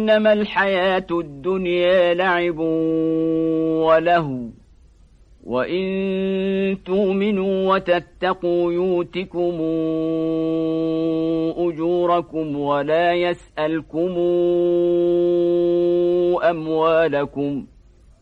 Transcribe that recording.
إنما الحياة الدنيا لعب وله. وإن تؤمنوا وتتقوا يوتكم أجوركم ولا يسألكم أموالكم ۖ